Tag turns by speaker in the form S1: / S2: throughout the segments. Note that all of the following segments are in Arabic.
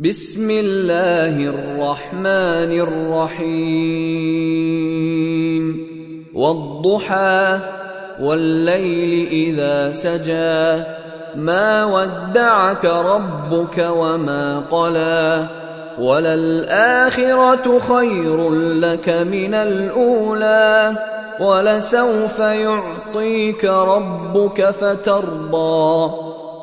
S1: بسم الله الرحمن الرحيم. والضحى والليل إذا سجى. ما ودعك ربك وما قلى. وللآخرة خير لك من الأولى. ولسوف يعطيك ربك فترضى.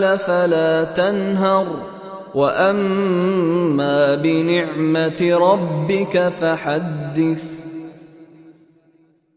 S1: فلا تنهر. وأما بنعمة ربك فحدث.